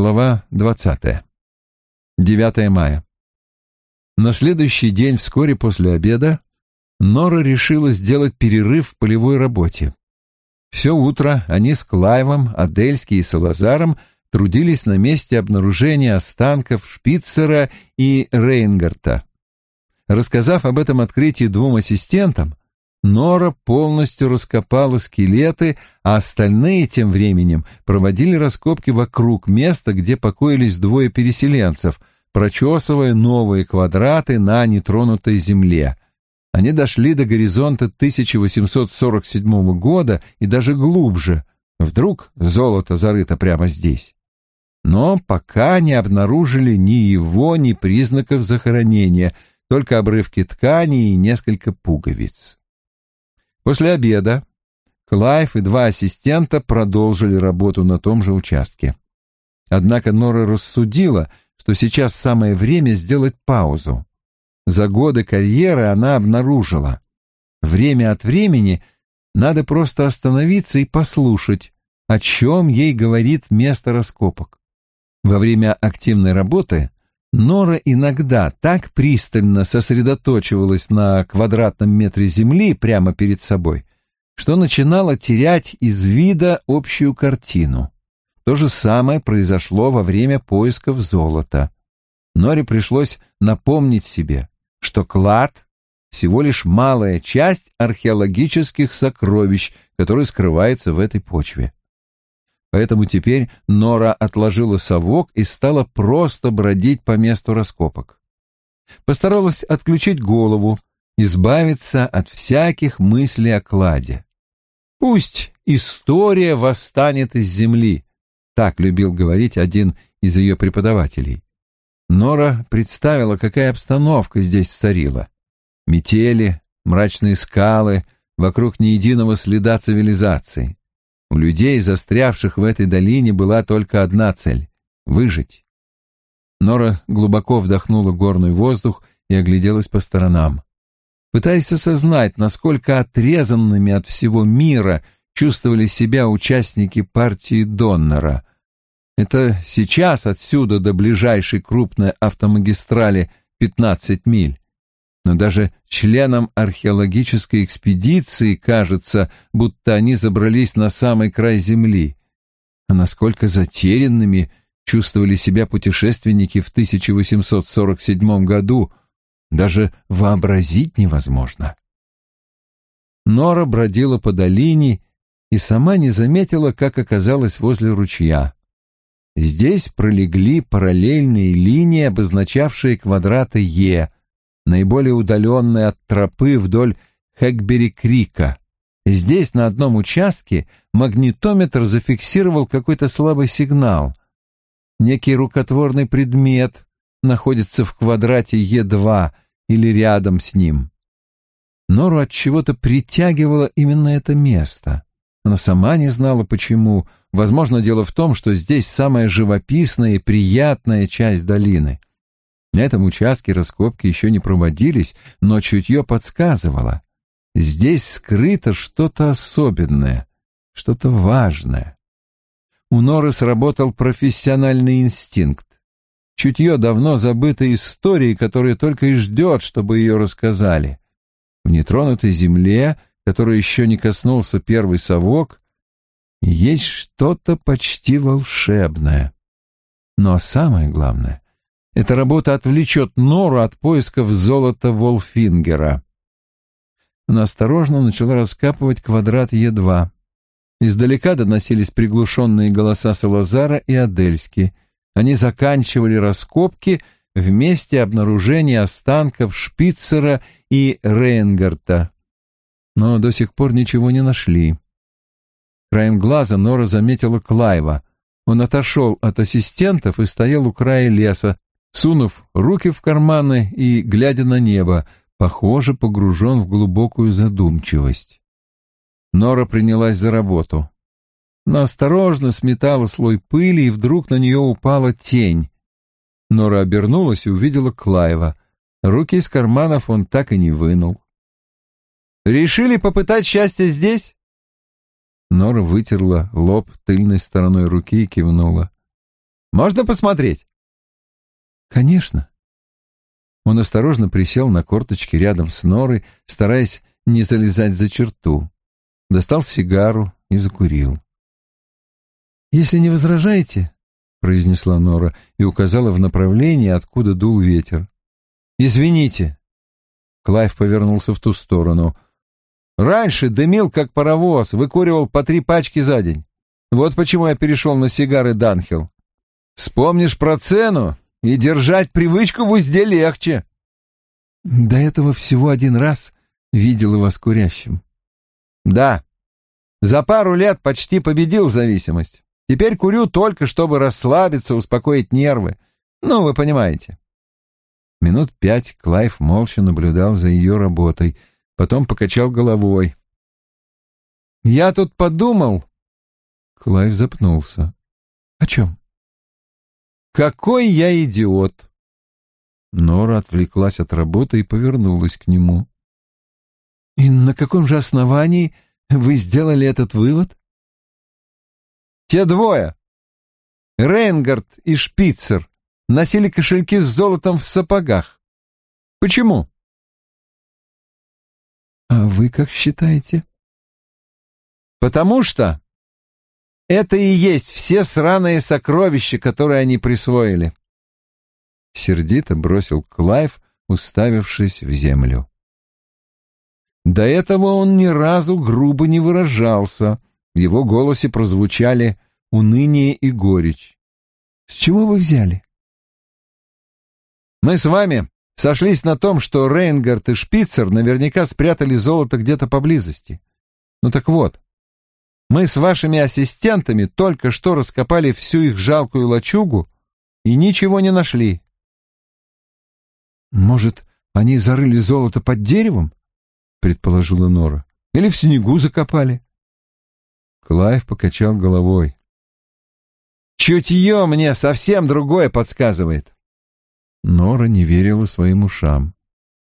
Глава 20. 9 мая. На следующий день, вскоре после обеда, Нора решила сделать перерыв в полевой работе. Все утро они с Клайвом, Адельски и Салазаром трудились на месте обнаружения останков Шпицера и Рейнгарта. Рассказав об этом открытии двум ассистентам, Нора полностью раскопала скелеты, а остальные тем временем проводили раскопки вокруг места, где покоились двое переселенцев, прочесывая новые квадраты на нетронутой земле. Они дошли до горизонта 1847 года и даже глубже. Вдруг золото зарыто прямо здесь. Но пока не обнаружили ни его, ни признаков захоронения, только обрывки ткани и несколько пуговиц. После обеда Клайв и два ассистента продолжили работу на том же участке. Однако Нора рассудила, что сейчас самое время сделать паузу. За годы карьеры она обнаружила. Время от времени надо просто остановиться и послушать, о чем ей говорит место раскопок. Во время активной работы Нора иногда так пристально сосредоточивалась на квадратном метре земли прямо перед собой, что начинала терять из вида общую картину. То же самое произошло во время поисков золота. Норе пришлось напомнить себе, что клад — всего лишь малая часть археологических сокровищ, которые скрываются в этой почве. Поэтому теперь Нора отложила совок и стала просто бродить по месту раскопок. Постаралась отключить голову, избавиться от всяких мыслей о кладе. Пусть история восстанет из земли, так любил говорить один из ее преподавателей. Нора представила, какая обстановка здесь царила. Метели, мрачные скалы, вокруг ни единого следа цивилизации. У людей, застрявших в этой долине, была только одна цель — выжить. Нора глубоко вдохнула горный воздух и огляделась по сторонам. Пытаясь осознать, насколько отрезанными от всего мира чувствовали себя участники партии Доннера. Это сейчас отсюда до ближайшей крупной автомагистрали 15 миль но даже членам археологической экспедиции кажется, будто они забрались на самый край земли. А насколько затерянными чувствовали себя путешественники в 1847 году, даже вообразить невозможно. Нора бродила по долине и сама не заметила, как оказалась возле ручья. Здесь пролегли параллельные линии, обозначавшие квадраты Е, наиболее удаленной от тропы вдоль Хэкбери-Крика. Здесь, на одном участке, магнитометр зафиксировал какой-то слабый сигнал. Некий рукотворный предмет находится в квадрате Е2 или рядом с ним. Нору от чего-то притягивало именно это место. Она сама не знала почему. Возможно, дело в том, что здесь самая живописная и приятная часть долины. На этом участке раскопки еще не проводились, но чутье подсказывало. Здесь скрыто что-то особенное, что-то важное. У Норы сработал профессиональный инстинкт. Чутье давно забытой истории, которая только и ждет, чтобы ее рассказали. В нетронутой земле, которой еще не коснулся первый совок, есть что-то почти волшебное. Но самое главное, эта работа отвлечет Нору от поисков золота Волфингера. Она осторожно начала раскапывать квадрат Е2. Издалека доносились приглушенные голоса Салазара и Адельски. Они заканчивали раскопки в месте обнаружения останков Шпицера и Рейнгарта. Но до сих пор ничего не нашли. Краем глаза Нора заметила Клайва. Он отошел от ассистентов и стоял у края леса, сунув руки в карманы и глядя на небо, похоже, погружен в глубокую задумчивость. Нора принялась за работу. Но осторожно сметала слой пыли, и вдруг на нее упала тень. Нора обернулась и увидела Клайва. Руки из карманов он так и не вынул. «Решили попытать счастье здесь?» Нора вытерла лоб тыльной стороной руки и кивнула. Можно посмотреть?» «Конечно». Он осторожно присел на корточки рядом с Норой, стараясь не залезать за черту. Достал сигару и закурил. «Если не возражаете», — произнесла Нора и указала в направлении, откуда дул ветер. «Извините». Клайв повернулся в ту сторону. «Раньше дымил, как паровоз, выкуривал по три пачки за день. Вот почему я перешел на сигары Данхил. Вспомнишь про цену, и держать привычку в узде легче». «До этого всего один раз видела вас курящим». «Да. За пару лет почти победил зависимость. Теперь курю только, чтобы расслабиться, успокоить нервы. Ну, вы понимаете». Минут пять Клайв молча наблюдал за ее работой, потом покачал головой. «Я тут подумал...» Клайв запнулся. «О чем?» «Какой я идиот!» Нора отвлеклась от работы и повернулась к нему. «И на каком же основании вы сделали этот вывод?» «Те двое, Рейнгард и Шпицер, носили кошельки с золотом в сапогах. Почему?» «А вы как считаете?» «Потому что это и есть все сраные сокровища, которые они присвоили. Сердито бросил Клайв, уставившись в землю. До этого он ни разу грубо не выражался. В его голосе прозвучали уныние и горечь. «С чего вы взяли?» «Мы с вами сошлись на том, что Рейнгард и Шпицер наверняка спрятали золото где-то поблизости. Ну так вот, мы с вашими ассистентами только что раскопали всю их жалкую лачугу и ничего не нашли. Может, они зарыли золото под деревом? предположила Нора. Или в снегу закопали? Клайв покачал головой. Чутье мне совсем другое подсказывает. Нора не верила своим ушам.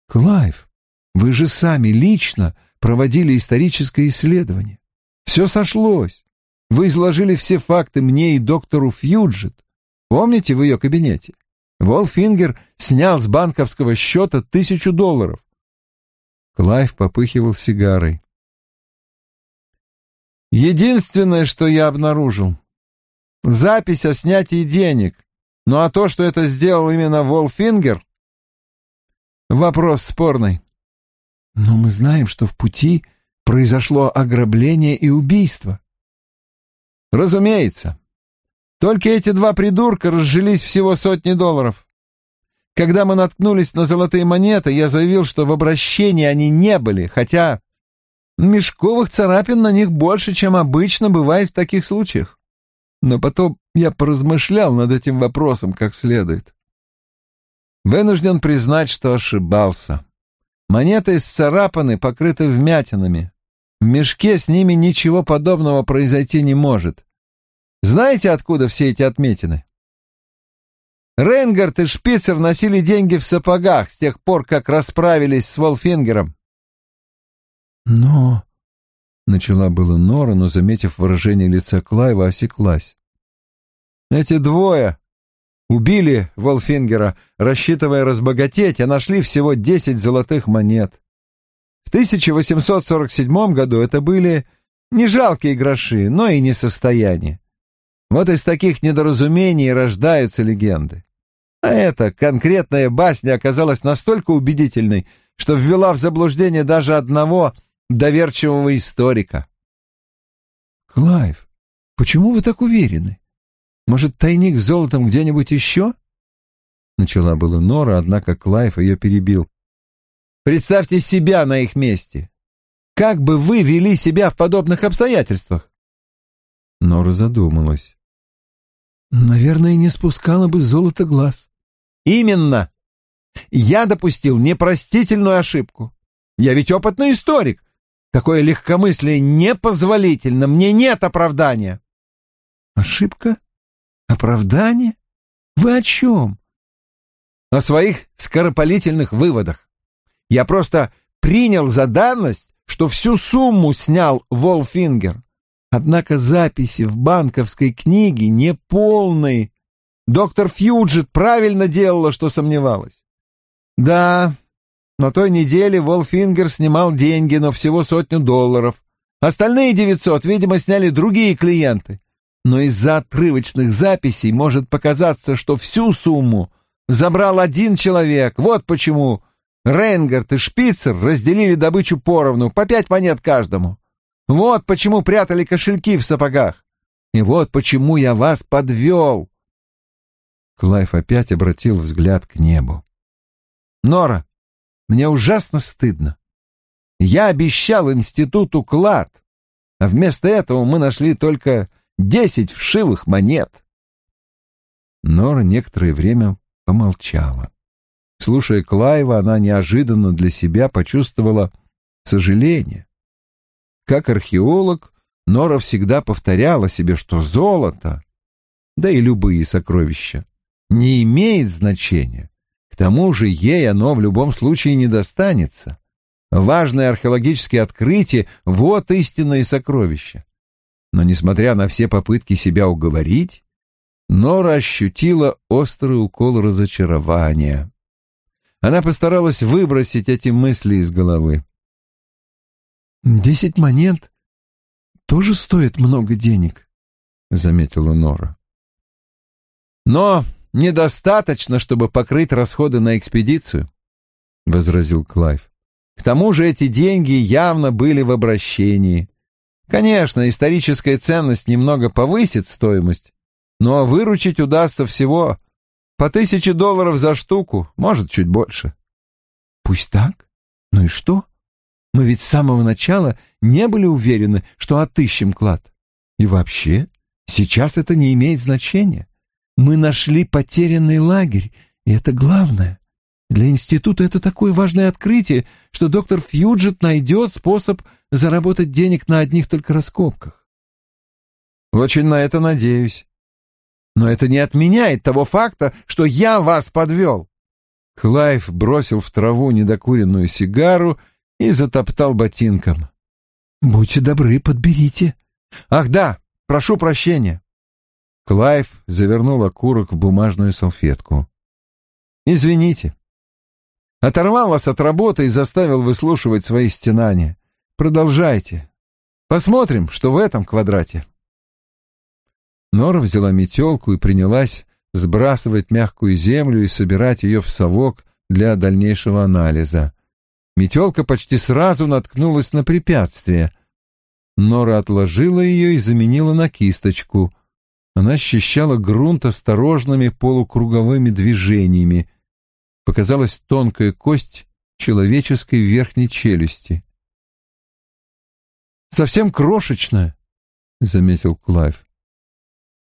Клайв, вы же сами лично проводили историческое исследование. Все сошлось. Вы изложили все факты мне и доктору Фьюджет. Помните в ее кабинете? Волфингер снял с банковского счета тысячу долларов. Клайв попыхивал сигарой. Единственное, что я обнаружил — запись о снятии денег. Ну а то, что это сделал именно Волфингер — вопрос спорный. Но мы знаем, что в пути произошло ограбление и убийство. Разумеется. Только эти два придурка разжились всего сотни долларов. Когда мы наткнулись на золотые монеты, я заявил, что в обращении они не были, хотя мешковых царапин на них больше, чем обычно бывает в таких случаях. Но потом я поразмышлял над этим вопросом как следует. Вынужден признать, что ошибался. Монеты исцарапаны, покрыты вмятинами. В мешке с ними ничего подобного произойти не может. Знаете, откуда все эти отметины? Рейнгард и Шпицер носили деньги в сапогах с тех пор, как расправились с Волфингером. Но... Начала было Нора, но, заметив выражение лица Клайва, осеклась. Эти двое Убили Волфингера, рассчитывая разбогатеть, а нашли всего десять золотых монет. В 1847 году это были не жалкие гроши, но и не состояние. Вот из таких недоразумений рождаются легенды. А эта конкретная басня оказалась настолько убедительной, что ввела в заблуждение даже одного доверчивого историка. «Клайв, почему вы так уверены?» Может, тайник с золотом где-нибудь еще?» Начала было Нора, однако Клайв ее перебил. «Представьте себя на их месте. Как бы вы вели себя в подобных обстоятельствах?» Нора задумалась. «Наверное, не спускала бы с золота глаз». «Именно! Я допустил непростительную ошибку. Я ведь опытный историк. Такое легкомыслие непозволительно, мне нет оправдания». «Ошибка?» Оправдание? Вы о чем? О своих скоропалительных выводах. Я просто принял за данность, что всю сумму снял Волфингер. Однако записи в банковской книге не полные. Доктор Фьюджет правильно делала, что сомневалась. Да, на той неделе Волфингер снимал деньги, но всего сотню долларов. Остальные девятьсот, видимо, сняли другие клиенты. Но из-за отрывочных записей может показаться, что всю сумму забрал один человек. Вот почему Рейнгард и Шпицер разделили добычу поровну, по пять монет каждому. Вот почему прятали кошельки в сапогах. И вот почему я вас подвел. Клайв опять обратил взгляд к небу. Нора, мне ужасно стыдно. Я обещал институту клад, а вместо этого мы нашли только десять вшивых монет. Нора некоторое время помолчала. Слушая Клайва, она неожиданно для себя почувствовала сожаление. Как археолог, Нора всегда повторяла себе, что золото, да и любые сокровища, не имеет значения. К тому же ей оно в любом случае не достанется. Важные археологические открытия — вот истинные сокровища. Но, несмотря на все попытки себя уговорить, Нора ощутила острый укол разочарования. Она постаралась выбросить эти мысли из головы. «Десять монет тоже стоит много денег», — заметила Нора. «Но недостаточно, чтобы покрыть расходы на экспедицию», — возразил Клайв. «К тому же эти деньги явно были в обращении. Конечно, историческая ценность немного повысит стоимость, но выручить удастся всего по тысяче долларов за штуку, может, чуть больше. Пусть так. Ну и что? Мы ведь с самого начала не были уверены, что отыщем клад. И вообще, сейчас это не имеет значения. Мы нашли потерянный лагерь, и это главное. Для института это такое важное открытие, что доктор Фьюджет найдет способ заработать денег на одних только раскопках. Очень на это надеюсь. Но это не отменяет того факта, что я вас подвел. Клайв бросил в траву недокуренную сигару и затоптал ботинком. «Будьте добры, подберите». «Ах да, прошу прощения». Клайв завернул окурок в бумажную салфетку. «Извините. Оторвал вас от работы и заставил выслушивать свои стенания. Продолжайте. Посмотрим, что в этом квадрате». Нора взяла метелку и принялась сбрасывать мягкую землю и собирать ее в совок для дальнейшего анализа. Метелка почти сразу наткнулась на препятствие. Нора отложила ее и заменила на кисточку. Она ощущала грунт осторожными полукруговыми движениями. Показалась тонкая кость человеческой верхней челюсти. «Совсем крошечная», — заметил Клайв.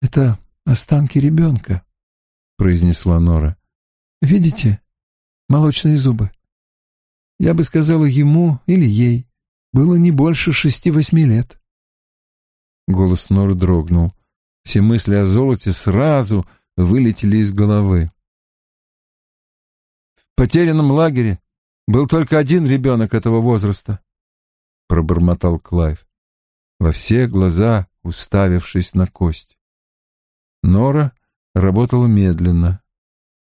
«Это останки ребенка», — произнесла Нора. «Видите? Молочные зубы. Я бы сказала ему или ей. Было не больше шести-восьми лет». Голос Норы дрогнул. Все мысли о золоте сразу вылетели из головы. «В потерянном лагере был только один ребенок этого возраста», — пробормотал Клайв, во все глаза уставившись на кость. Нора работала медленно.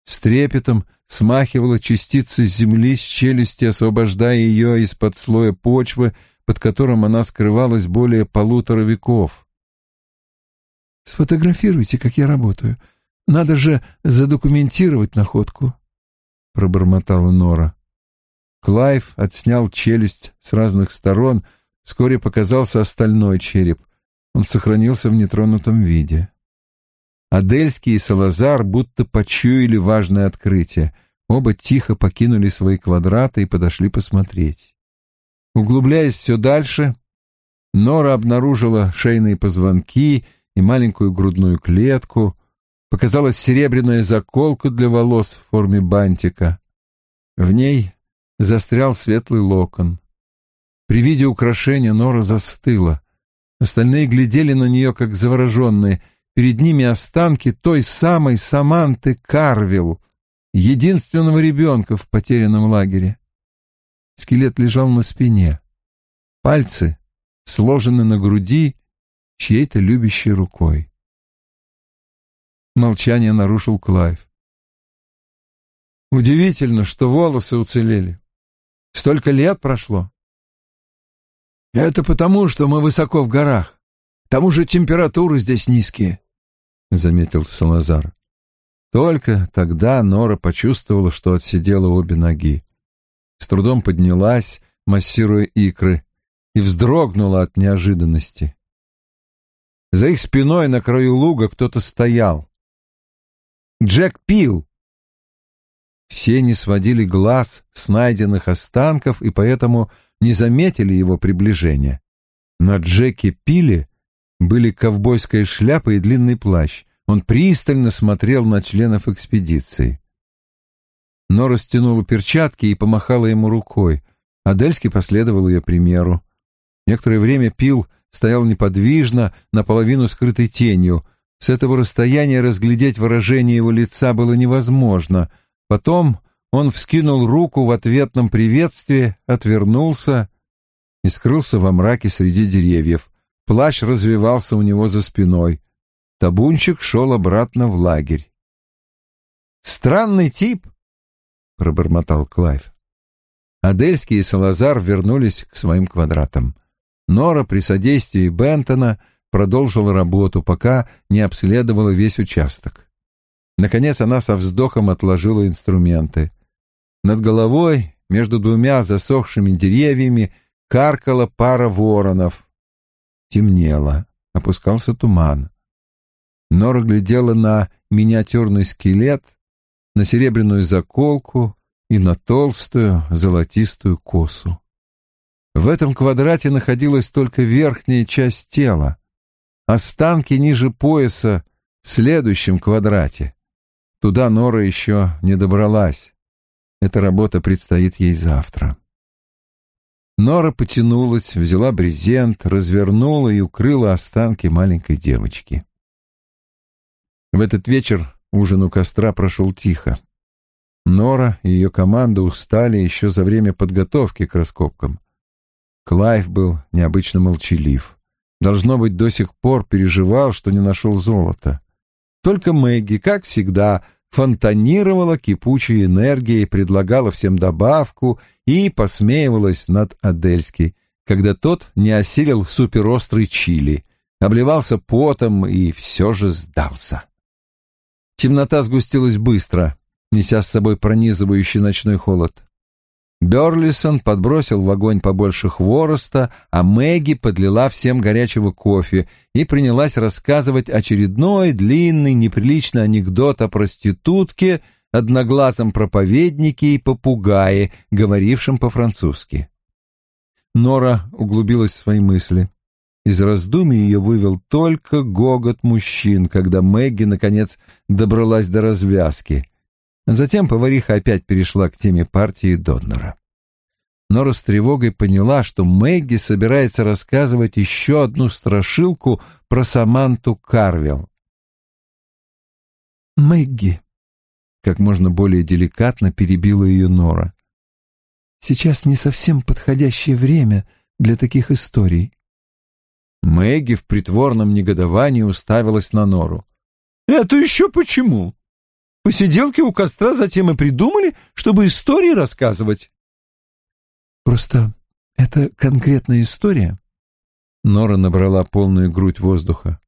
С трепетом смахивала частицы земли с челюсти, освобождая ее из-под слоя почвы, под которым она скрывалась более полутора веков. «Сфотографируйте, как я работаю. Надо же задокументировать находку», — пробормотала Нора. Клайв отснял челюсть с разных сторон, вскоре показался остальной череп. Он сохранился в нетронутом виде. Адельский и Салазар будто почуяли важное открытие. Оба тихо покинули свои квадраты и подошли посмотреть. Углубляясь все дальше, Нора обнаружила шейные позвонки и маленькую грудную клетку. Показалась серебряная заколка для волос в форме бантика. В ней застрял светлый локон. При виде украшения Нора застыла. Остальные глядели на нее, как завороженные — Перед ними останки той самой Саманты Карвилл, единственного ребенка в потерянном лагере. Скелет лежал на спине. Пальцы сложены на груди чьей-то любящей рукой. Молчание нарушил Клайв. Удивительно, что волосы уцелели. Столько лет прошло. Это потому, что мы высоко в горах. Тому же температуры здесь низкие, — заметил Салазар. Только тогда Нора почувствовала, что отсидела обе ноги. С трудом поднялась, массируя икры, и вздрогнула от неожиданности. За их спиной на краю луга кто-то стоял. Джек пил. Все не сводили глаз с найденных останков и поэтому не заметили его приближения. На Джеке Пиле были ковбойская шляпа и длинный плащ. Он пристально смотрел на членов экспедиции. Но растянула перчатки и помахала ему рукой. Адельский последовал ее примеру. Некоторое время Пил стоял неподвижно, наполовину скрытой тенью. С этого расстояния разглядеть выражение его лица было невозможно. Потом он вскинул руку в ответном приветствии, отвернулся и скрылся во мраке среди деревьев. Плащ развивался у него за спиной. Табунчик шел обратно в лагерь. «Странный тип», — пробормотал Клайв. Адельский и Салазар вернулись к своим квадратам. Нора при содействии Бентона продолжила работу, пока не обследовала весь участок. Наконец она со вздохом отложила инструменты. Над головой, между двумя засохшими деревьями, каркала пара воронов. Темнело, опускался туман. Нора глядела на миниатюрный скелет, на серебряную заколку и на толстую золотистую косу. В этом квадрате находилась только верхняя часть тела. Останки ниже пояса в следующем квадрате. Туда Нора еще не добралась. Эта работа предстоит ей завтра. Нора потянулась, взяла брезент, развернула и укрыла останки маленькой девочки. В этот вечер ужин у костра прошел тихо. Нора и ее команда устали еще за время подготовки к раскопкам. Клайв был необычно молчалив. Должно быть, до сих пор переживал, что не нашел золота. Только Мэгги, как всегда, фонтанировала кипучей энергией, предлагала всем добавку и посмеивалась над Адельски, когда тот не осилил суперострый чили, обливался потом и все же сдался. Темнота сгустилась быстро, неся с собой пронизывающий ночной холод. Берлисон подбросил в огонь побольше хвороста, а Мэгги подлила всем горячего кофе и принялась рассказывать очередной длинный неприличный анекдот о проститутке, одноглазом проповеднике и попугае, говорившем по-французски. Нора углубилась в свои мысли. Из раздумий ее вывел только гогот мужчин, когда Мэгги, наконец, добралась до развязки. Затем повариха опять перешла к теме партии Доннера. Нора с тревогой поняла, что Мэгги собирается рассказывать еще одну страшилку про Саманту Карвелл. «Мэгги», — как можно более деликатно перебила ее Нора, — «сейчас не совсем подходящее время для таких историй». Мэгги в притворном негодовании уставилась на Нору. «Это еще почему?» Посиделки у костра затем и придумали, чтобы истории рассказывать. Просто это конкретная история. Нора набрала полную грудь воздуха.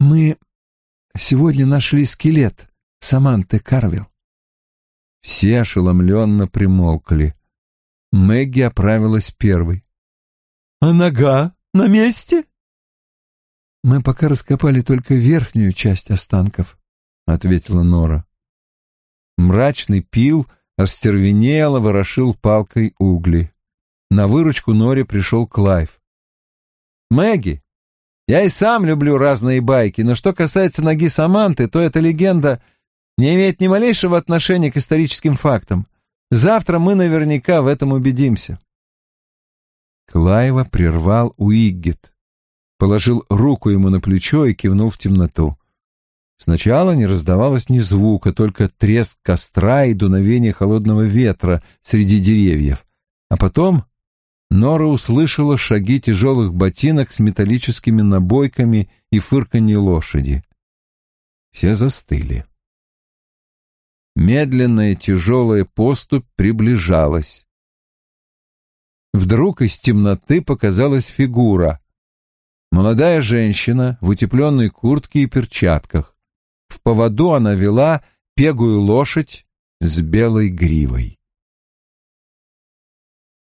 Мы сегодня нашли скелет Саманты Карвилл. Все ошеломленно примолкли. Мэгги оправилась первой. «А нога на месте?» Мы пока раскопали только верхнюю часть останков. — ответила Нора. Мрачный пил остервенело ворошил палкой угли. На выручку Норе пришел Клайв. «Мэгги, я и сам люблю разные байки, но что касается ноги Саманты, то эта легенда не имеет ни малейшего отношения к историческим фактам. Завтра мы наверняка в этом убедимся». Клайва прервал Уиггет, положил руку ему на плечо и кивнул в темноту. Сначала не раздавалось ни звука, только треск костра и дуновение холодного ветра среди деревьев. А потом Нора услышала шаги тяжелых ботинок с металлическими набойками и фырканье лошади. Все застыли. Медленная тяжелая поступь приближалась. Вдруг из темноты показалась фигура. Молодая женщина в утепленной куртке и перчатках. В поводу она вела пегую лошадь с белой гривой.